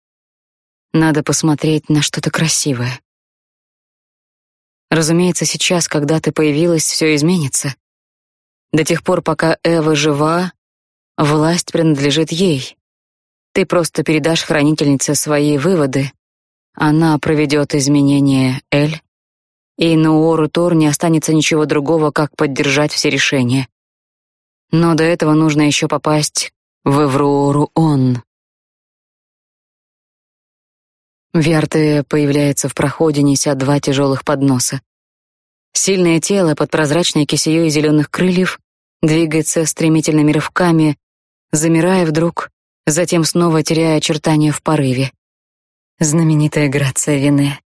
Надо посмотреть на что-то красивое. Разумеется, сейчас, когда ты появилась, все изменится. До тех пор, пока Эва жива, власть принадлежит ей. Ты просто передашь хранительнице свои выводы. Она проведет изменения Эль, и Нуору Тор не останется ничего другого, как поддержать все решения. Но до этого нужно еще попасть в Эвруору Он. Виарте появляется в проходе, неся два тяжелых подноса. Сильное тело под прозрачной кисеей зеленых крыльев двигается стремительными рывками, замирая вдруг, затем снова теряя очертания в порыве. Знаменитая грация Вене.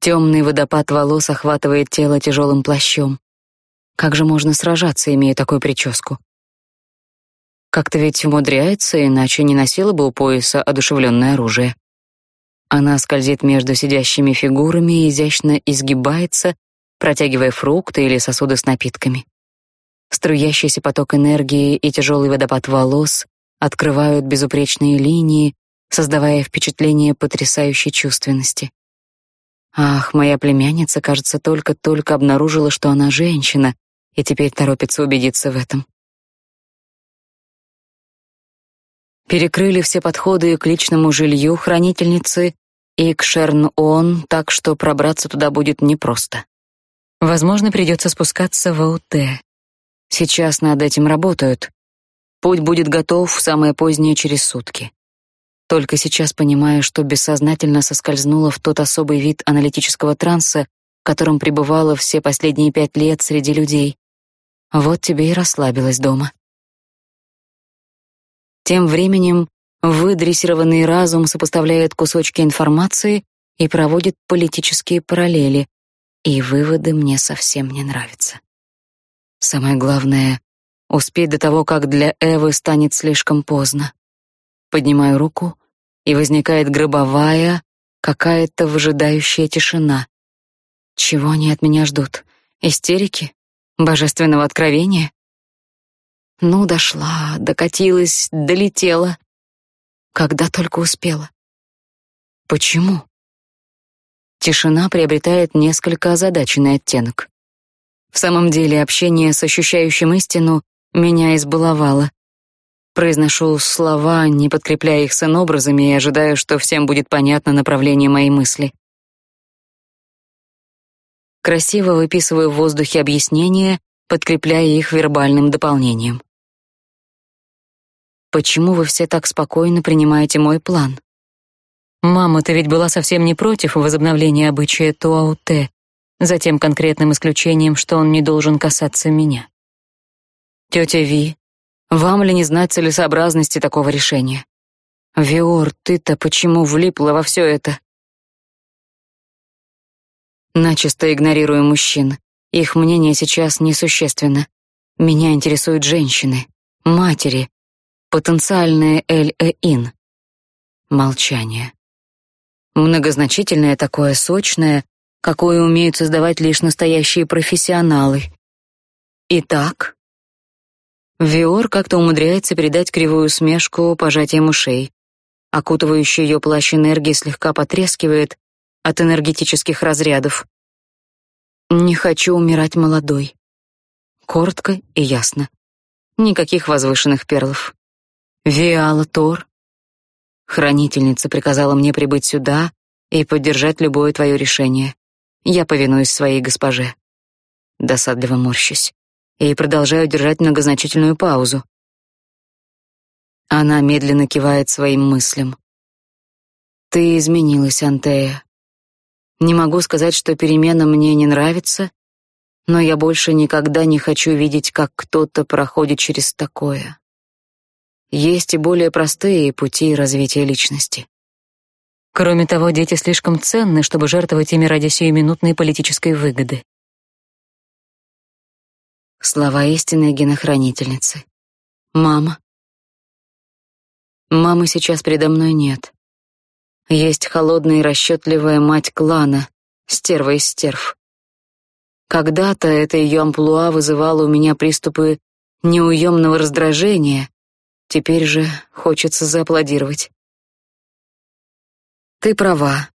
Темный водопад волос охватывает тело тяжелым плащом. Как же можно сражаться, имея такую прическу? Как-то ведь умудряется, иначе не носила бы у пояса одушевленное оружие. Она скользит между сидящими фигурами и изящно изгибается, протягивая фрукты или сосуды с напитками. Струящийся поток энергии и тяжелый водопад волос открывают безупречные линии, создавая впечатление потрясающей чувственности. Ах, моя племянница, кажется, только-только обнаружила, что она женщина, и теперь торопится убедиться в этом. Перекрыли все подходы к личному жилью хранительницы и к Шерн-Он, так что пробраться туда будет непросто. Возможно, придется спускаться в АУТ. Сейчас над этим работают. Путь будет готов самое позднее через сутки. Только сейчас понимаю, что бессознательно соскользнула в тот особый вид аналитического транса, в котором пребывала все последние пять лет среди людей. Вот тебе и расслабилась дома. Тем временем выдрессированный разум сопоставляет кусочки информации и проводит политические параллели, и выводы мне совсем не нравятся. Самое главное — успеть до того, как для Эвы станет слишком поздно. Поднимаю руку, и возникает гробовая, какая-то выжидающая тишина. Чего они от меня ждут? Истерики? Божественного откровения? Ну, дошла, докатилась, долетела. Когда только успела. Почему? Тишина приобретает несколько озадаченный оттенок. В самом деле, общение с ощущающим истину меня избаловало. Произношу слова, не подкрепляя их сонобразами и ожидаю, что всем будет понятно направление моей мысли. Красиво выписываю в воздухе объяснения, подкрепляя их вербальным дополнением. Почему вы все так спокойно принимаете мой план? Мама, ты ведь была совсем не против возобновления обычая Туауте, за тем конкретным исключением, что он не должен касаться меня. Тетя Ви, вам ли не знать целесообразности такого решения? Виор, ты-то почему влипла во все это? Начисто игнорирую мужчин. Их мнение сейчас несущественно. Меня интересуют женщины, матери, потенциальные Эль-Э-Ин. Молчание. Многозначительное такое, сочное, какое умеют создавать лишь настоящие профессионалы. Итак, Виор как-то умудряется передать кривую усмешку пожатием ушей. Окутывающий ее плащ энергии слегка потрескивает от энергетических разрядов. Не хочу умирать молодой. Коротко и ясно. Никаких возвышенных перлов. Виала Тор, хранительница приказала мне прибыть сюда и поддержать любое твое решение. Я повинуюсь своей госпоже. Досадливо морщусь и продолжаю держать многозначительную паузу. Она медленно кивает своим мыслям. Ты изменилась, Антея. Не могу сказать, что перемена мне не нравится, но я больше никогда не хочу видеть, как кто-то проходит через такое. Есть и более простые пути развития личности. Кроме того, дети слишком ценны, чтобы жертвовать ими ради сиюминутной политической выгоды. Слова истинной генохранительницы. Мама. Мамы сейчас передо мной нет. Есть холодная и расчетливая мать клана, стерва из стерв. Когда-то это ее амплуа вызывало у меня приступы неуемного раздражения, теперь же хочется зааплодировать. Ты права.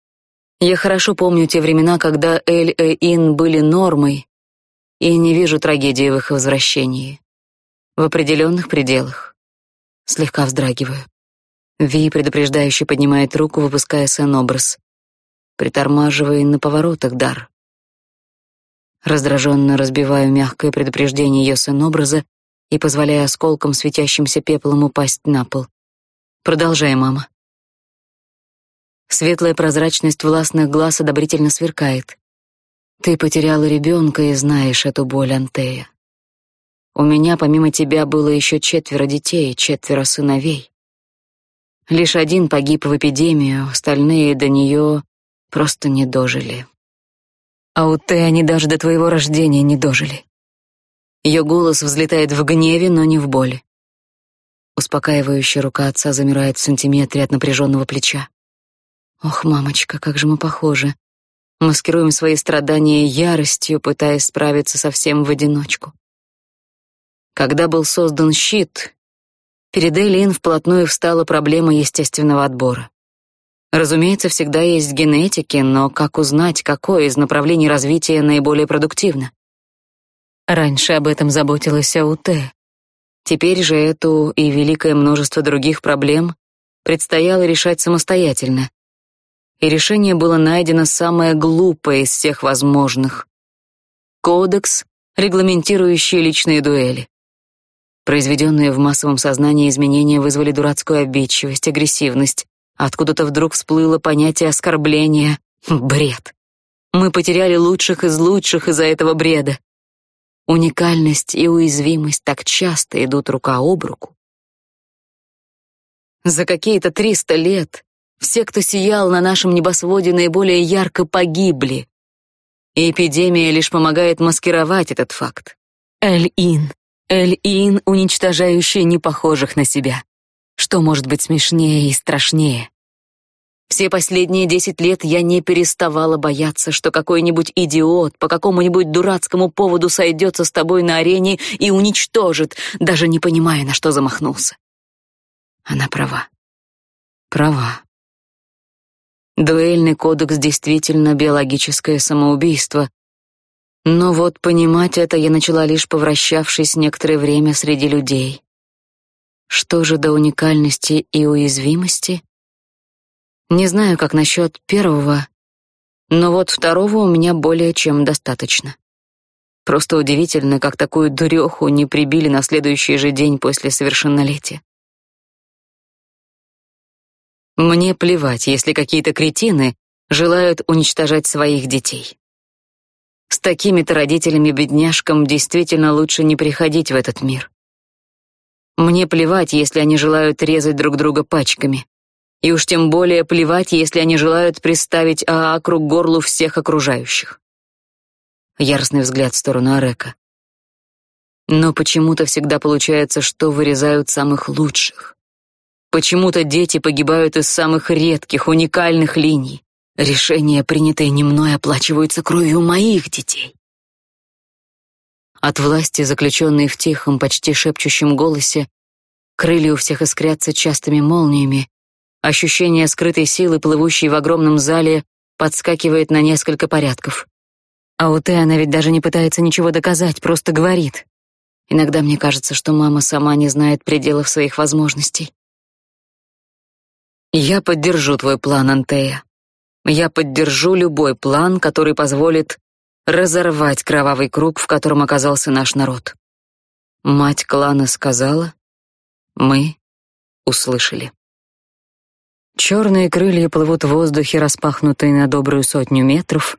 Я хорошо помню те времена, когда Эль-Э-Ин были нормой, и не вижу трагедии в их возвращении. В определенных пределах. Слегка вздрагиваю. Ви предупреждающе поднимает руку, выпуская сэн-образ. Притормаживая на поворотах дар. Раздраженно разбиваю мягкое предупреждение ее сэн-образа и позволяя осколкам, светящимся пеплом, упасть на пол. Продолжай, мама. Светлая прозрачность властных глаз одобрительно сверкает. Ты потеряла ребенка и знаешь эту боль, Антея. У меня помимо тебя было еще четверо детей, четверо сыновей. Лишь один погиб в эпидемию, остальные до нее просто не дожили. А у Тэ они даже до твоего рождения не дожили. Ее голос взлетает в гневе, но не в боли. Успокаивающая рука отца замирает в сантиметре от напряженного плеча. Ох, мамочка, как же мы похожи. Маскируем свои страдания яростью, пытаясь справиться со всем в одиночку. Когда был создан щит, перед Элин вплотную встала проблема естественного отбора. Разумеется, всегда есть генетики, но как узнать, какое из направлений развития наиболее продуктивно? Раньше об этом заботилась АУТ. Теперь же эту и великое множество других проблем предстояло решать самостоятельно, и решение было найдено самое глупое из всех возможных. Кодекс, регламентирующий личные дуэли. Произведенные в массовом сознании изменения вызвали дурацкую обидчивость, агрессивность. Откуда-то вдруг всплыло понятие оскорбления. Бред. Мы потеряли лучших из лучших из-за этого бреда. Уникальность и уязвимость так часто идут рука об руку. За какие-то триста лет все, кто сиял на нашем небосводе, наиболее ярко погибли. И эпидемия лишь помогает маскировать этот факт. Эль-Ин. Эль-Ин, уничтожающая непохожих на себя. Что может быть смешнее и страшнее? Все последние десять лет я не переставала бояться, что какой-нибудь идиот по какому-нибудь дурацкому поводу сойдется с тобой на арене и уничтожит, даже не понимая, на что замахнулся. Она права. Права. Дуэльный кодекс действительно биологическое самоубийство. Но вот понимать это я начала лишь повращавшись некоторое время среди людей. Что же до уникальности и уязвимости? Не знаю, как насчет первого, но вот второго у меня более чем достаточно. Просто удивительно, как такую дуреху не прибили на следующий же день после совершеннолетия. Мне плевать, если какие-то кретины желают уничтожать своих детей. С такими-то родителями-бедняжкам действительно лучше не приходить в этот мир. Мне плевать, если они желают резать друг друга пачками. И уж тем более плевать, если они желают приставить АА к горлу всех окружающих. Яростный взгляд в сторону Арека. Но почему-то всегда получается, что вырезают самых лучших. Почему-то дети погибают из самых редких, уникальных линий. Решения, принятые не мной, оплачиваются кровью моих детей. От власти, заключенной в тихом, почти шепчущем голосе, крылья у всех искрятся частыми молниями, Ощущение скрытой силы, плывущей в огромном зале, подскакивает на несколько порядков. А у Тэ она ведь даже не пытается ничего доказать, просто говорит. Иногда мне кажется, что мама сама не знает пределов своих возможностей. Я поддержу твой план, Антея. Я поддержу любой план, который позволит разорвать кровавый круг, в котором оказался наш народ. Мать клана сказала, мы услышали. Черные крылья плывут в воздухе, распахнутые на добрую сотню метров.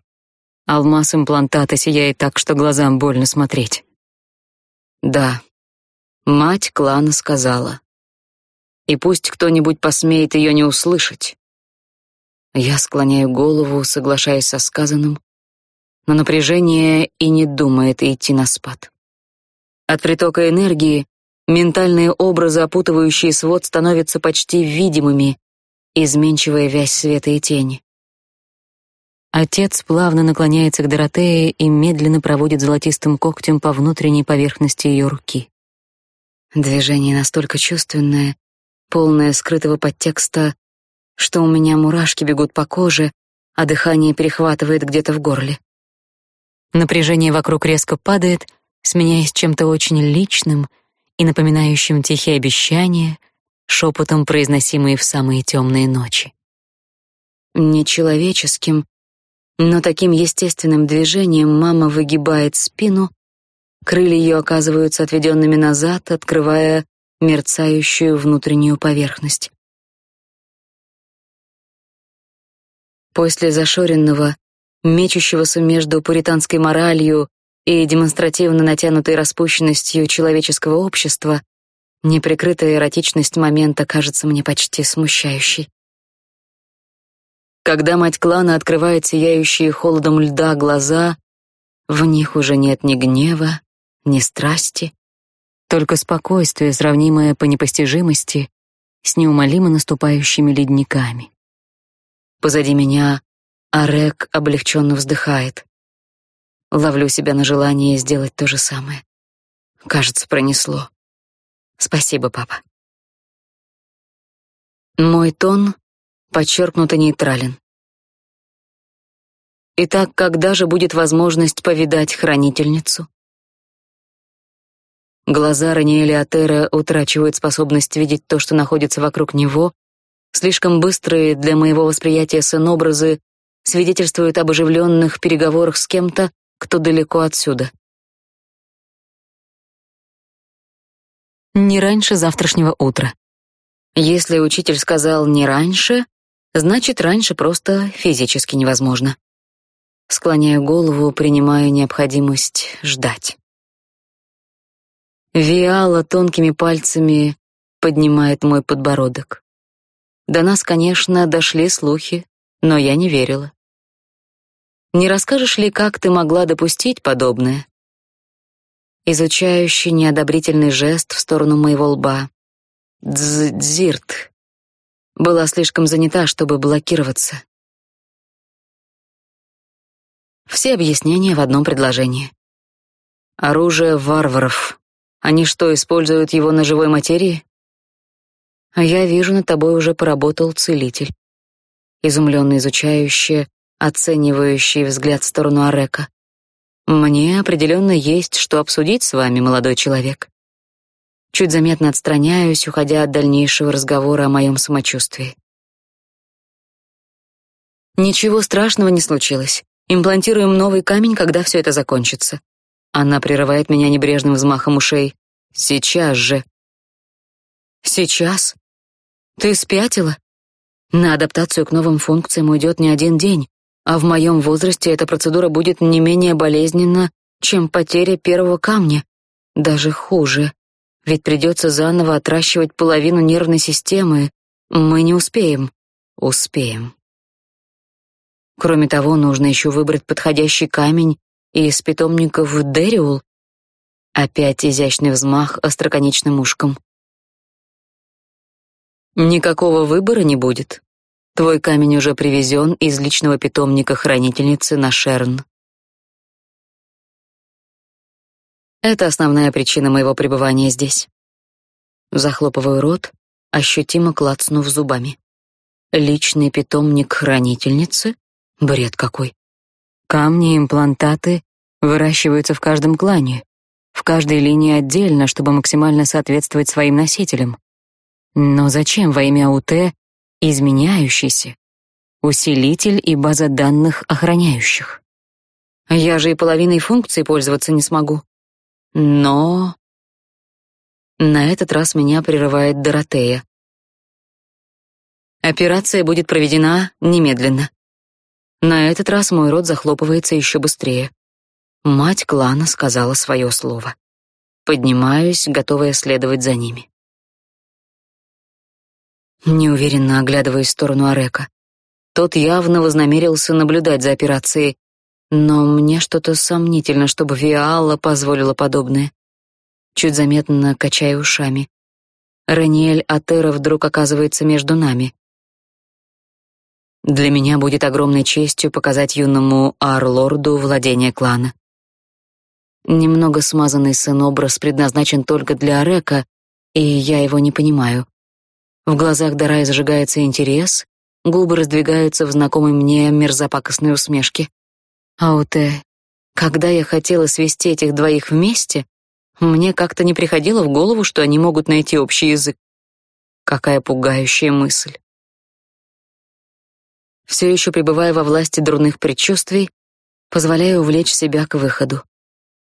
Алмаз имплантата сияет так, что глазам больно смотреть. Да, мать клана сказала. И пусть кто-нибудь посмеет ее не услышать. Я склоняю голову, соглашаясь со сказанным, но напряжение и не думает идти на спад. От притока энергии ментальные образы, опутывающие свод, становятся почти видимыми, изменчивая вязь света и тени. Отец плавно наклоняется к Доротее и медленно проводит золотистым когтем по внутренней поверхности ее руки. Движение настолько чувственное, полное скрытого подтекста, что у меня мурашки бегут по коже, а дыхание перехватывает где-то в горле. Напряжение вокруг резко падает, сменяясь чем-то очень личным и напоминающим тихие обещания — шепотом произносимые в самые темные ночи. Нечеловеческим, но таким естественным движением мама выгибает спину, крылья ее оказываются отведенными назад, открывая мерцающую внутреннюю поверхность. После зашоренного, мечущегося между пуританской моралью и демонстративно натянутой распущенностью человеческого общества, Неприкрытая эротичность момента кажется мне почти смущающей. Когда мать клана открывает сияющие холодом льда глаза, в них уже нет ни гнева, ни страсти, только спокойствие, сравнимое по непостижимости с неумолимо наступающими ледниками. Позади меня Арек облегченно вздыхает. Ловлю себя на желание сделать то же самое. Кажется, пронесло. Спасибо, папа. Мой тон подчеркнуто нейтрален. Итак, когда же будет возможность повидать хранительницу? Глаза Раниэля Атера утрачивают способность видеть то, что находится вокруг него. Слишком быстрые для моего восприятия сын-образы свидетельствуют об оживленных переговорах с кем-то, кто далеко отсюда. Не раньше завтрашнего утра. Если учитель сказал «не раньше», значит, раньше просто физически невозможно. Склоняю голову, принимаю необходимость ждать. Виала тонкими пальцами поднимает мой подбородок. До нас, конечно, дошли слухи, но я не верила. Не расскажешь ли, как ты могла допустить подобное? изучающий неодобрительный жест в сторону моего лба. Дзирт. была слишком занята, чтобы блокироваться. Все объяснения в одном предложении. Оружие варваров. Они что, используют его на живой материи? А я вижу, над тобой уже поработал целитель. Изумленно изучающий, оценивающий взгляд в сторону Арека. Мне определенно есть что обсудить с вами, молодой человек. Чуть заметно отстраняюсь, уходя от дальнейшего разговора о моем самочувствии. Ничего страшного не случилось. Имплантируем новый камень, когда все это закончится. Она прерывает меня небрежным взмахом ушей. Сейчас же. Сейчас? Ты спятила? На адаптацию к новым функциям уйдет не один день, а в моем возрасте эта процедура будет не менее болезненна, чем потеря первого камня. Даже хуже. Ведь придется заново отращивать половину нервной системы. Мы не успеем. Успеем. Кроме того, нужно еще выбрать подходящий камень и из питомников Дериул. Опять изящный взмах остроконечным ушком. Никакого выбора не будет. Твой камень уже привезен из личного питомника хранительницы на Шерн. Это основная причина моего пребывания здесь. Захлопываю рот, ощутимо клацнув зубами. Личный питомник хранительницы? Бред какой. Камни имплантаты выращиваются в каждом клане, в каждой линии отдельно, чтобы максимально соответствовать своим носителям. Но зачем во имя УТ изменяющийся, усилитель и база данных охраняющих? Я же и половиной функций пользоваться не смогу. Но... На этот раз меня прерывает Доротея. Операция будет проведена немедленно. На этот раз мой рот захлопывается еще быстрее. Мать клана сказала свое слово. Поднимаюсь, готовая следовать за ними. Неуверенно оглядываясь в сторону Арека. Тот явно вознамерился наблюдать за операцией, но мне что-то сомнительно, чтобы Виала позволила подобное. Чуть заметно качая ушами. Раниэль Атера вдруг оказывается между нами. Для меня будет огромной честью показать юному Арлорду владение клана. Немного смазанный сын-образ предназначен только для Арека, и я его не понимаю. В глазах Дарай зажигается интерес, губы раздвигаются в знакомой мне мерзопакостной усмешке. Ауте, когда я хотела свести этих двоих вместе, мне как-то не приходило в голову, что они могут найти общий язык. Какая пугающая мысль. Все еще пребывая во власти дурных предчувствий, позволяю увлечь себя к выходу.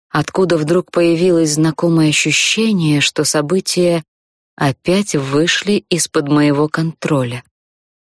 Откуда вдруг появилось знакомое ощущение, что события опять вышли из-под моего контроля.